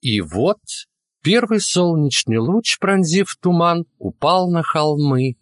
И вот первый солнечный луч, пронзив туман, упал на холмы,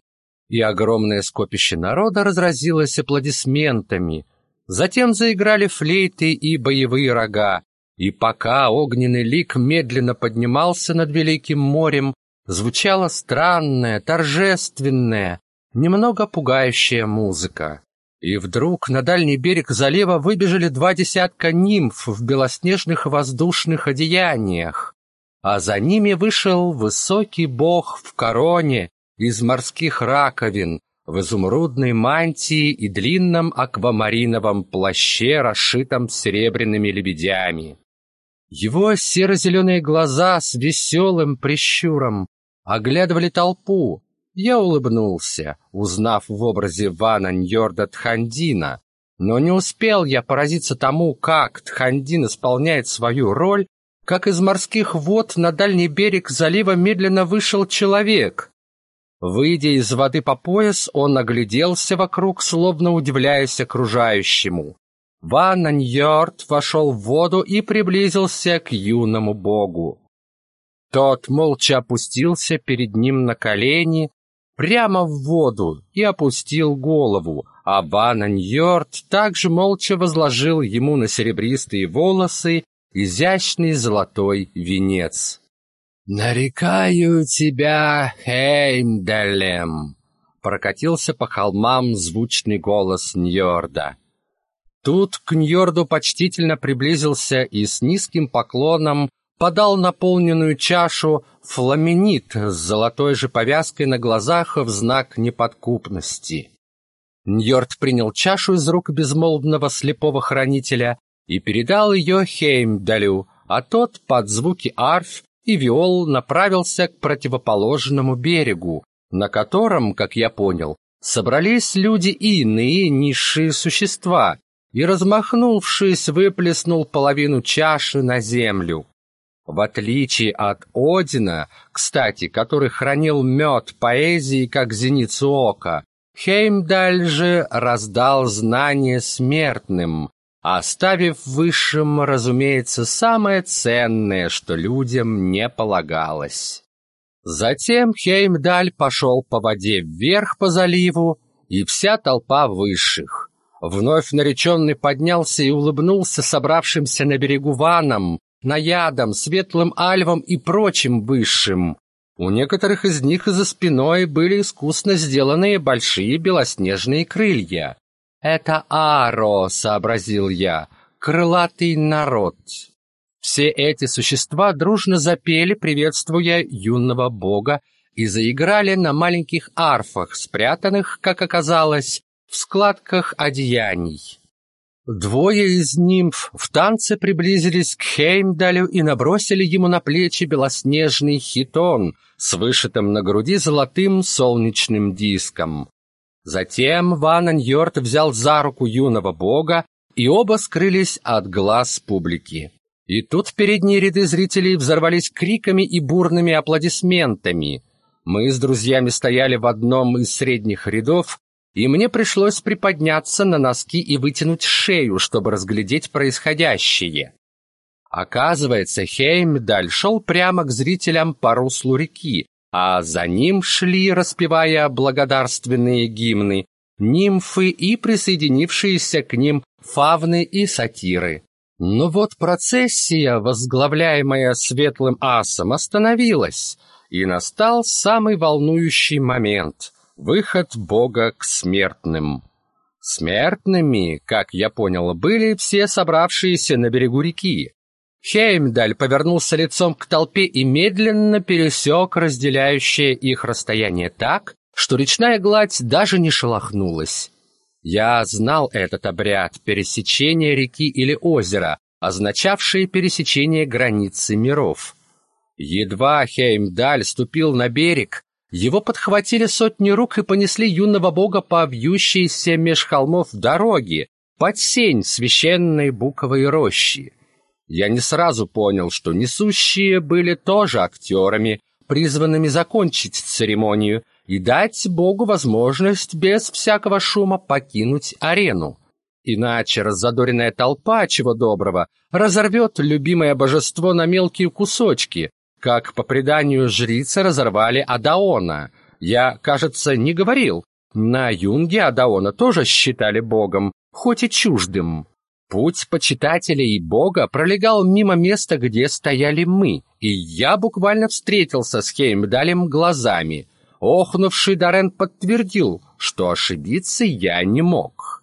и огромное скопище народа разразилось аплодисментами. Затем заиграли флейты и боевые рога, и пока огненный лик медленно поднимался над великим морем, звучала странная, торжественная, немного пугающая музыка. И вдруг на дальний берег залива выбежали два десятка нимф в белоснежных воздушных одеяниях, а за ними вышел высокий бог в короне из морских раковин, в изумрудной мантии и длинном аквамариновом плаще, расшитом серебряными лебедями. Его серо-зеленые глаза с веселым прищуром оглядывали толпу. Я улыбнулся, узнав в образе Вана Ньорда Тхандина, но не успел я поразиться тому, как Тхандин исполняет свою роль, как из морских вод на дальний берег залива медленно вышел человек. Выйдя из воды по пояс, он огляделся вокруг, словно удивляясь окружающему. Ван Ньорд вошел в воду и приблизился к юному богу. Тот молча опустился перед ним на колени, прямо в воду, и опустил голову, а Ван Ньорд также молча возложил ему на серебристые волосы изящный золотой венец. «Нарекаю тебя Хеймдалем!» Прокатился по холмам звучный голос Ньорда. Тут к Ньорду почтительно приблизился и с низким поклоном подал наполненную чашу фламенит с золотой же повязкой на глазах в знак неподкупности. Ньорд принял чашу из рук безмолвного слепого хранителя и передал ее Хеймдалю, а тот под звуки арф и Виол направился к противоположному берегу, на котором, как я понял, собрались люди и иные низшие существа, и, размахнувшись, выплеснул половину чаши на землю. В отличие от Одина, кстати, который хранил мед поэзии как зеницу ока, Хеймдаль же раздал знания смертным, оставив высшим, разумеется, самое ценное, что людям не полагалось. Затем Хеймдаль пошел по воде вверх по заливу, и вся толпа высших. Вновь нареченный поднялся и улыбнулся собравшимся на берегу ванам, наядам, светлым альвам и прочим высшим. У некоторых из них за спиной были искусно сделанные большие белоснежные крылья. «Это Аро», — сообразил я, — «крылатый народ». Все эти существа дружно запели, приветствуя юного бога, и заиграли на маленьких арфах, спрятанных, как оказалось, в складках одеяний. Двое из нимф в танце приблизились к Хеймдалю и набросили ему на плечи белоснежный хитон с вышитым на груди золотым солнечным диском. Затем Ван Аньорт взял за руку юного бога, и оба скрылись от глаз публики. И тут передние ряды зрителей взорвались криками и бурными аплодисментами. Мы с друзьями стояли в одном из средних рядов, и мне пришлось приподняться на носки и вытянуть шею, чтобы разглядеть происходящее. Оказывается, Хеймдаль шел прямо к зрителям по руслу реки, а за ним шли, распевая благодарственные гимны, нимфы и присоединившиеся к ним фавны и сатиры. Но вот процессия, возглавляемая светлым асом, остановилась, и настал самый волнующий момент — выход Бога к смертным. Смертными, как я понял, были все собравшиеся на берегу реки, Хеймдаль повернулся лицом к толпе и медленно пересек разделяющее их расстояние так, что речная гладь даже не шелохнулась. Я знал этот обряд пересечения реки или озера, означавший пересечение границы миров. Едва Хеймдаль ступил на берег, его подхватили сотни рук и понесли юного бога по вьющейся меж холмов дороги, под сень священной буковой рощи. Я не сразу понял, что несущие были тоже актерами, призванными закончить церемонию и дать Богу возможность без всякого шума покинуть арену. Иначе раззадоренная толпа, чего доброго, разорвет любимое божество на мелкие кусочки, как по преданию жрицы разорвали Адаона. Я, кажется, не говорил. На юнге Адаона тоже считали богом, хоть и чуждым. Путь почитателей Бога пролегал мимо места, где стояли мы, и я буквально встретился с Хеймдалем глазами. Охнувший Дорен подтвердил, что ошибиться я не мог.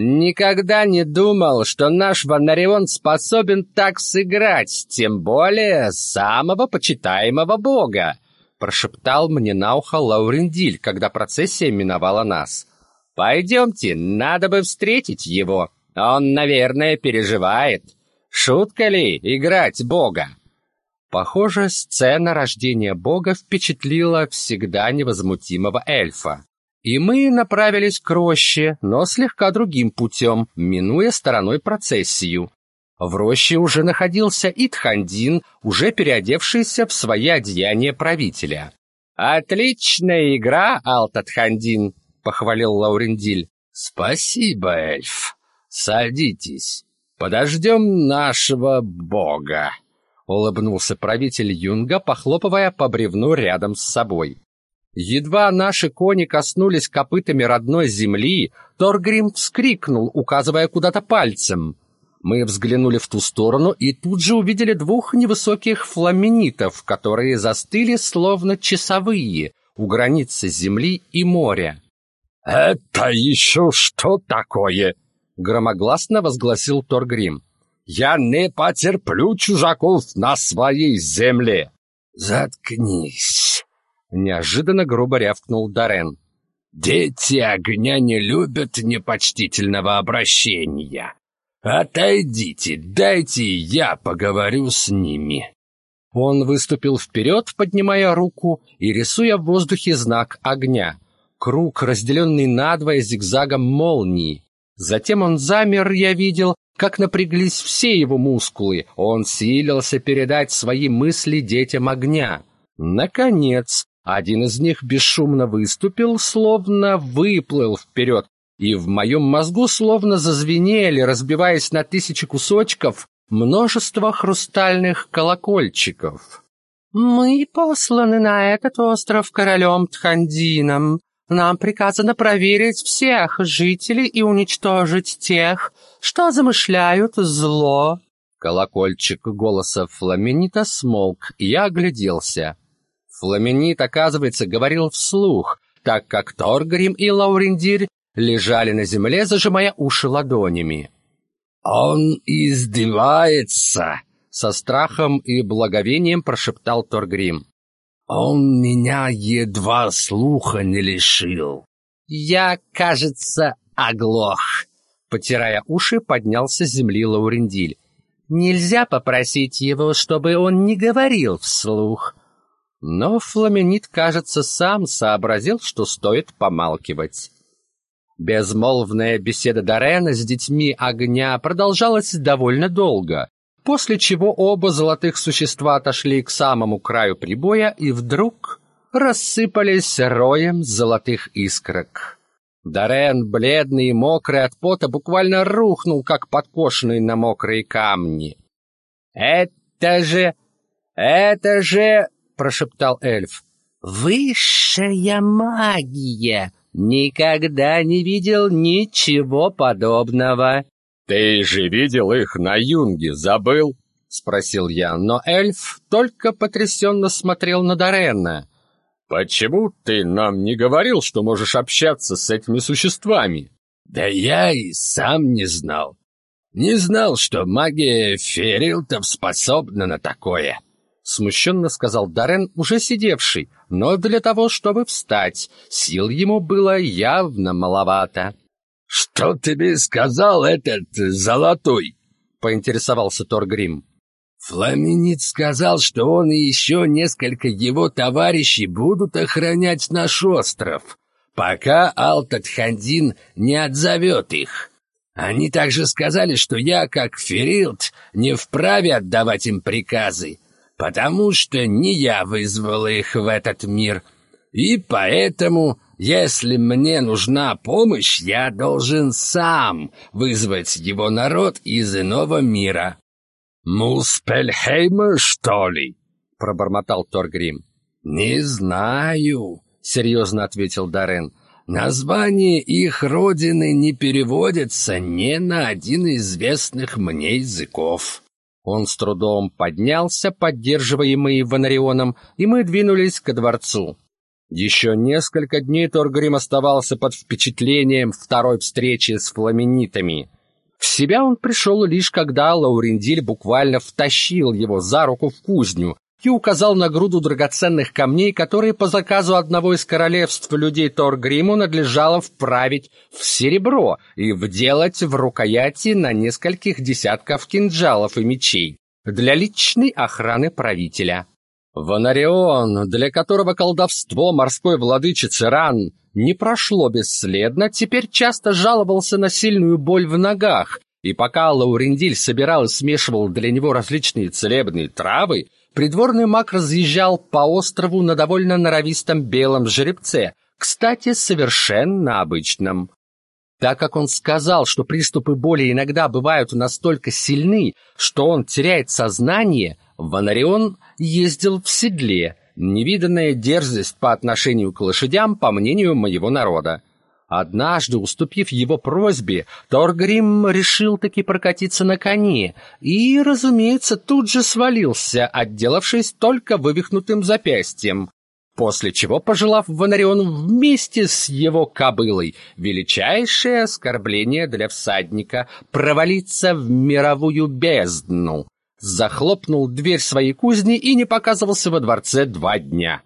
«Никогда не думал, что наш Ванарион способен так сыграть, тем более самого почитаемого бога», прошептал мне на ухо Лаурендиль, когда процессия миновала нас. «Пойдемте, надо бы встретить его». Он, наверное, переживает. Шутка ли играть Бога? Похоже, сцена рождения Бога впечатлила всегда невозмутимого эльфа. И мы направились к роще, но слегка другим путем, минуя стороной процессию. В роще уже находился Итхандин, уже переодевшийся в свои одеяния правителя. «Отличная игра, Алтатхандин!» — похвалил Лаурендиль. «Спасибо, эльф!» «Садитесь, подождем нашего бога», — улыбнулся правитель Юнга, похлопывая по бревну рядом с собой. Едва наши кони коснулись копытами родной земли, Торгрим вскрикнул, указывая куда-то пальцем. Мы взглянули в ту сторону и тут же увидели двух невысоких фламинитов, которые застыли словно часовые у границы земли и моря. «Это еще что такое?» громогласно возгласил Торгрим. «Я не потерплю чужаков на своей земле!» «Заткнись!» — неожиданно грубо рявкнул Дарен. «Дети огня не любят непочтительного обращения. Отойдите, дайте я поговорю с ними». Он выступил вперед, поднимая руку и рисуя в воздухе знак огня. Круг, разделенный надвое зигзагом молнии. Затем он замер, я видел, как напряглись все его мускулы. Он силился передать свои мысли детям огня. Наконец, один из них бесшумно выступил, словно выплыл вперед, и в моем мозгу словно зазвенели, разбиваясь на тысячи кусочков, множество хрустальных колокольчиков. «Мы посланы на этот остров королем Тхандином. Нам приказано проверить всех жителей и уничтожить тех, что замышляют зло». Колокольчик голоса Фламенита смолк, и я огляделся. Фламенит, оказывается, говорил вслух, так как Торгрим и Лаурендирь лежали на земле, зажимая уши ладонями. «Он издевается!» — со страхом и благовением прошептал Торгрим. Он меня едва слуха не лишил. Я, кажется, оглох. Потирая уши, поднялся с земли Лаурендиль. Нельзя попросить его, чтобы он не говорил вслух. Но Фламенит, кажется, сам сообразил, что стоит помалкивать. Безмолвная беседа Дорена с детьми огня продолжалась довольно долго после чего оба золотых существа отошли к самому краю прибоя и вдруг рассыпались роем золотых искрок. Дарен, бледный и мокрый от пота, буквально рухнул, как подкошенный на мокрые камни. «Это же... это же...» — прошептал эльф. «Высшая магия! Никогда не видел ничего подобного!» «Ты же видел их на юнге, забыл?» — спросил я, но эльф только потрясенно смотрел на Дорена. «Почему ты нам не говорил, что можешь общаться с этими существами?» «Да я и сам не знал. Не знал, что магия ферилтов способна на такое», — смущенно сказал Дорен, уже сидевший, но для того, чтобы встать, сил ему было явно маловато. «Что тебе сказал этот золотой?» — поинтересовался Торгрим. «Фламинит сказал, что он и еще несколько его товарищей будут охранять наш остров, пока Алтатхандин не отзовет их. Они также сказали, что я, как Ферилд, не вправе отдавать им приказы, потому что не я вызвал их в этот мир, и поэтому Если мне нужна помощь, я должен сам вызвать его народ из иного мира». «Муспельхейма, что ли?» — пробормотал Торгрим. «Не знаю», — серьезно ответил Дарен. «Название их родины не переводится ни на один из известных мне языков». Он с трудом поднялся, поддерживаемый Ванарионом, и мы двинулись ко дворцу. Еще несколько дней Торгрим оставался под впечатлением второй встречи с фламенитами. В себя он пришел лишь когда Лаурендиль буквально втащил его за руку в кузню и указал на груду драгоценных камней, которые по заказу одного из королевств людей Торгриму надлежало вправить в серебро и вделать в рукояти на нескольких десятков кинжалов и мечей для личной охраны правителя. Ванарион, для которого колдовство морской владычицы Ран не прошло бесследно, теперь часто жаловался на сильную боль в ногах, и пока Лаурендиль собирал и смешивал для него различные целебные травы, придворный маг разъезжал по острову на довольно норовистом белом жеребце, кстати, совершенно обычном. Так как он сказал, что приступы боли иногда бывают настолько сильны, что он теряет сознание, Ванарион ездил в седле, невиданная дерзость по отношению к лошадям, по мнению моего народа. Однажды, уступив его просьбе, Торгрим решил таки прокатиться на коне и, разумеется, тут же свалился, отделавшись только вывихнутым запястьем. После чего, пожелав Ванарион вместе с его кобылой, величайшее оскорбление для всадника провалиться в мировую бездну, захлопнул дверь своей кузни и не показывался во дворце два дня.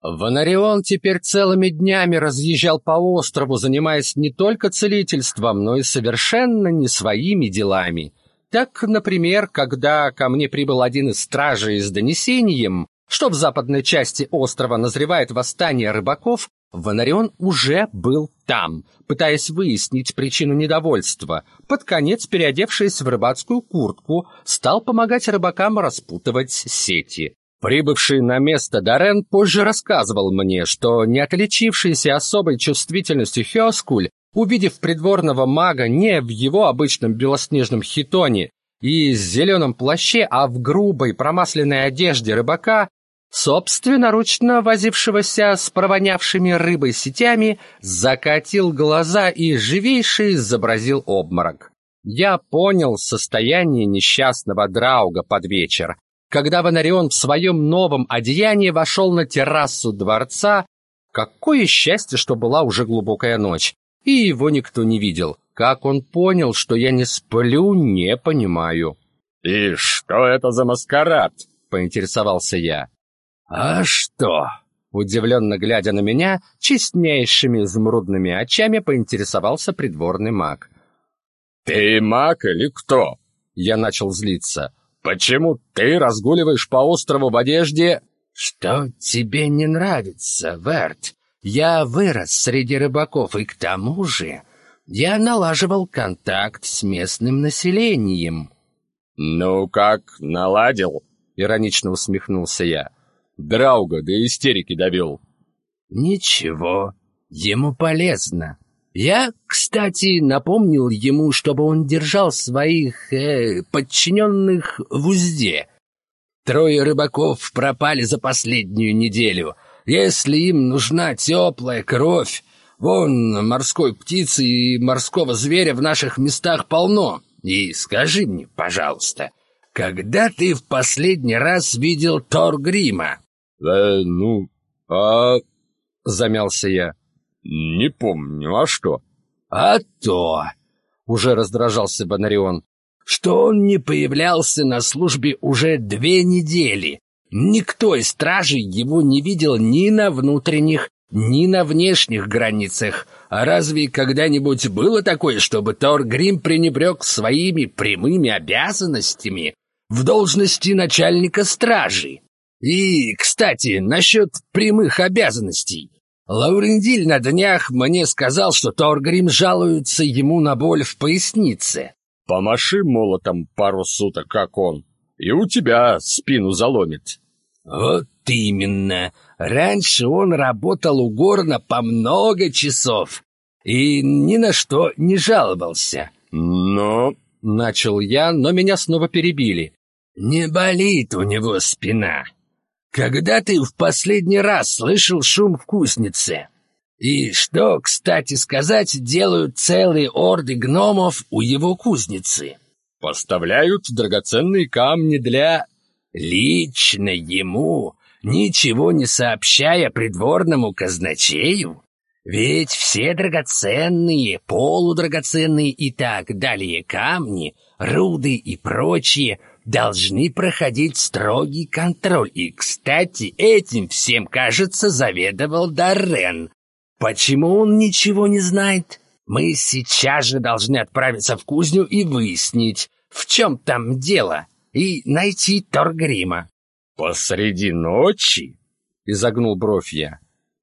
Ванарион теперь целыми днями разъезжал по острову, занимаясь не только целительством, но и совершенно не своими делами. Так, например, когда ко мне прибыл один из стражей с донесением, что в западной части острова назревает восстание рыбаков, Ванарион уже был там, пытаясь выяснить причину недовольства. Под конец, переодевшись в рыбацкую куртку, стал помогать рыбакам распутывать сети. Прибывший на место Дарен позже рассказывал мне, что не отличившийся особой чувствительностью Хёскуль, увидев придворного мага не в его обычном белоснежном хитоне и зеленом плаще, а в грубой промасленной одежде рыбака, собственноручно возившегося с провонявшими рыбой сетями, закатил глаза и живейший изобразил обморок. Я понял состояние несчастного Драуга под вечер, когда Ванарион в своем новом одеянии вошел на террасу дворца, какое счастье, что была уже глубокая ночь, и его никто не видел. Как он понял, что я не сплю, не понимаю. «И что это за маскарад?» — поинтересовался я. «А что?» Удивленно глядя на меня, честнейшими изумрудными очами поинтересовался придворный маг. «Ты маг или кто?» Я начал злиться. Почему ты разгуливаешь по острову в одежде...» «Что тебе не нравится, Верт? Я вырос среди рыбаков, и к тому же я налаживал контакт с местным населением». «Ну как, наладил?» — иронично усмехнулся я. «Драуга до истерики довел». «Ничего, ему полезно. Я, кстати, напомнил ему, чтобы он держал своих э, подчиненных в узде. Трое рыбаков пропали за последнюю неделю. Если им нужна теплая кровь, вон морской птицы и морского зверя в наших местах полно. И скажи мне, пожалуйста, когда ты в последний раз видел Торгрима? «Э, ну, а...» — замялся я. «Не помню, а что?» «А то!» — уже раздражался Бонарион. «Что он не появлялся на службе уже две недели. Никто из стражей его не видел ни на внутренних, ни на внешних границах. А разве когда-нибудь было такое, чтобы Тор Грим пренебрег своими прямыми обязанностями в должности начальника стражи? И, кстати, насчет прямых обязанностей. Лаурендиль на днях мне сказал, что Торгрим жалуется ему на боль в пояснице. Помаши молотом пару суток, как он, и у тебя спину заломит. Вот именно. Раньше он работал у Горна по много часов и ни на что не жаловался. Но... Начал я, но меня снова перебили. Не болит у него спина. Когда ты в последний раз слышал шум в кузнице? И что, кстати сказать, делают целые орды гномов у его кузницы? Поставляют драгоценные камни для... Лично ему, ничего не сообщая придворному казначею? Ведь все драгоценные, полудрагоценные и так далее камни, руды и прочие должны проходить строгий контроль. И, кстати, этим всем, кажется, заведовал Даррен. Почему он ничего не знает? Мы сейчас же должны отправиться в кузню и выяснить, в чем там дело, и найти Торгрима. «Посреди ночи?» — изогнул бровь я.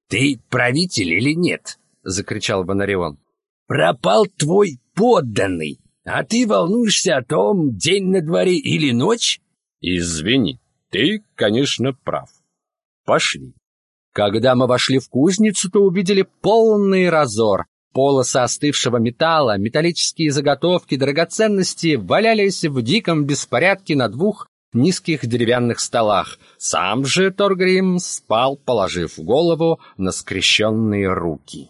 «Ты правитель или нет?» — закричал Бонарион. «Пропал твой подданный, а ты волнуешься о том, день на дворе или ночь?» «Извини, ты, конечно, прав. Пошли». Когда мы вошли в кузницу, то увидели полный разор. Полосы остывшего металла, металлические заготовки, драгоценности валялись в диком беспорядке на двух низких деревянных столах. Сам же Торгрим спал, положив голову на скрещенные руки.